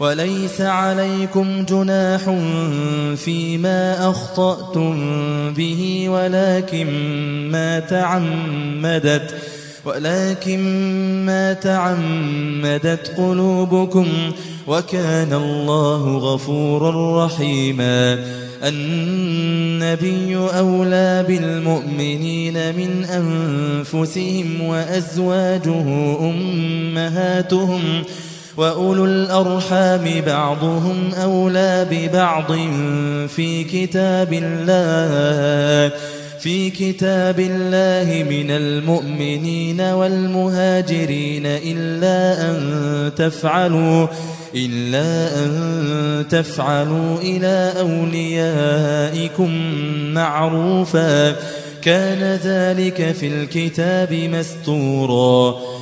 وليس عليكم جناح فيما أخطأتم به ولكن ما تعمدت ولكن ما تعمدت قلوبكم وكان الله غفورا رحيما. النبي أولى بالمؤمنين من أنفسهم وأزواجه أمهاتهم وأولو الأرحام بعضهم أولى ببعض في كتاب الله في كتاب الله من المؤمنين والمهاجرين إلا أن تفعلوا إلا أن تفعلوا إلى أوليائكم معروفا. كان ذلك في الكتاب مستورا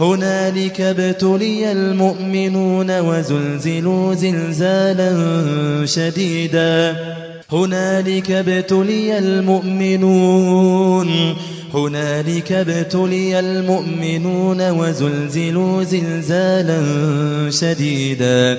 هنالك ابتلي المؤمنون وزلزلوا زلزالا شديدا. هنالك ابتلي المؤمنون هنالك ابتلي المؤمنون وزلزلوا زلزالا شديدا.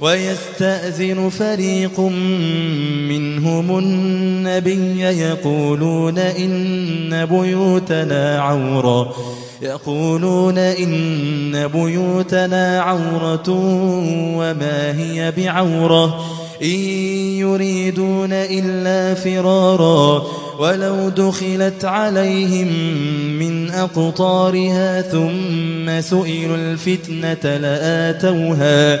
ويستأذن فريق منهم النبي يقولون إن بيوتنا عورة. يقولون إن بيوتنا عورة وما هي بعورة. إن يريدون إلا فرارا ولو دخلت عليهم من أقطارها ثم سئلوا الفتنة لآتوها.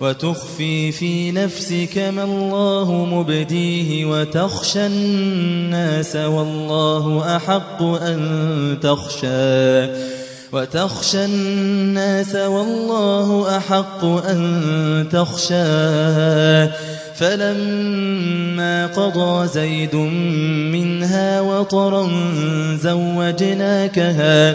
وتخفي في نفسك ما الله مبديه وتخشى الناس والله أحق أن تخشى. وتخشى الناس والله أحق أن تخشى. فلما قضى زيد منها وطرا زوجناكها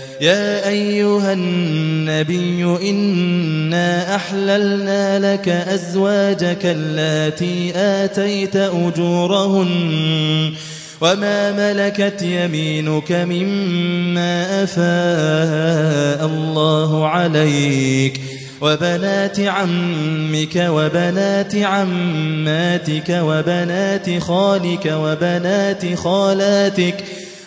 يا أيها النبي إنا أحللنا لك أزواجك اللاتي آتيت أجورهن وما ملكت يمينك مما أفاء الله عليك وبنات عمك وبنات عماتك وبنات خالك وبنات خالاتك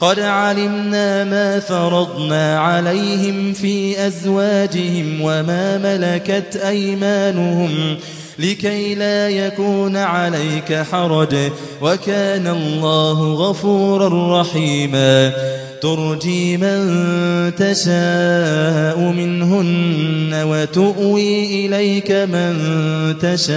قد علمنا ما فرضنا عليهم في أزواجهم وما ملكت أيمانهم لكي لا يكون عليك حرج وكان الله غفورا رحيما. ترجي من تشاء منهن وتؤوي إليك من تشاء.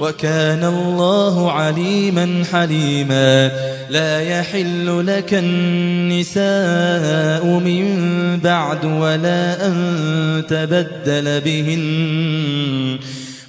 وكان الله عليما حليما. لا يحل لك النساء من بعد ولا أن تبدل بهن.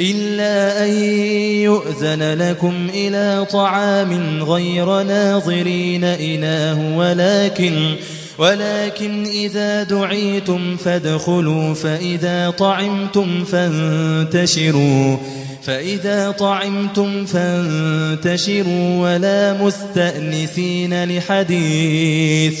إلا أن يؤذن لكم إلى طعام غير ناظرين إناه ولكن ولكن إذا دعيتم فادخلوا فإذا طعمتم فانتشروا فإذا طعمتم فانتشروا ولا مستأنسين لحديث.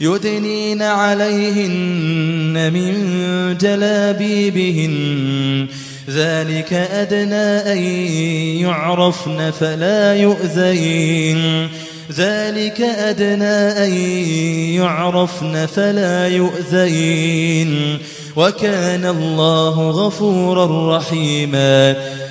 يدنين عليهن من جلابيبهن. ذلك أدنى أن يعرفن فلا يؤذين. ذلك أدنى أن يعرفن فلا يؤذين. وكان الله غفورا رحيما.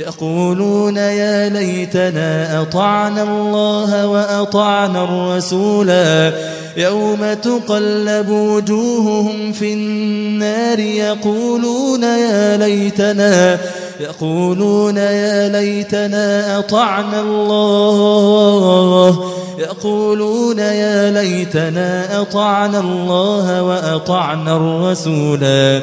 يقولون يا ليتنا أطعنا الله وأطعنا الرسولا يوم تقلب وجوههم في النار يقولون يا ليتنا يقولون يا ليتنا أطعنا الله يقولون يا ليتنا أطعنا الله وأطعنا الرسولا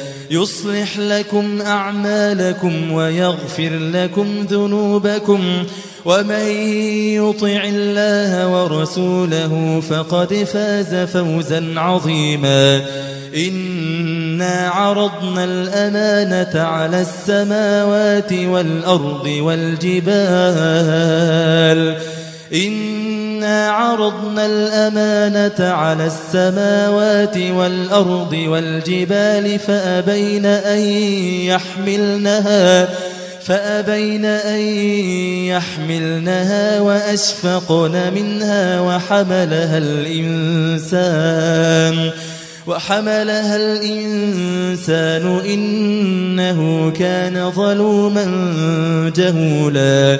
يصلح لكم أعمالكم ويغفر لكم ذنوبكم ومن يطع الله ورسوله فقد فاز فوزا عظيما إنا عرضنا الأمانة على السماوات والأرض والجبال إنا عرضنا الأمانة على السماوات والأرض والجبال فأبين أن يحملنها فأبين أن يحملنها وأشفقن منها وحملها الإنسان وحملها الإنسان إنه كان ظلوما جهولا.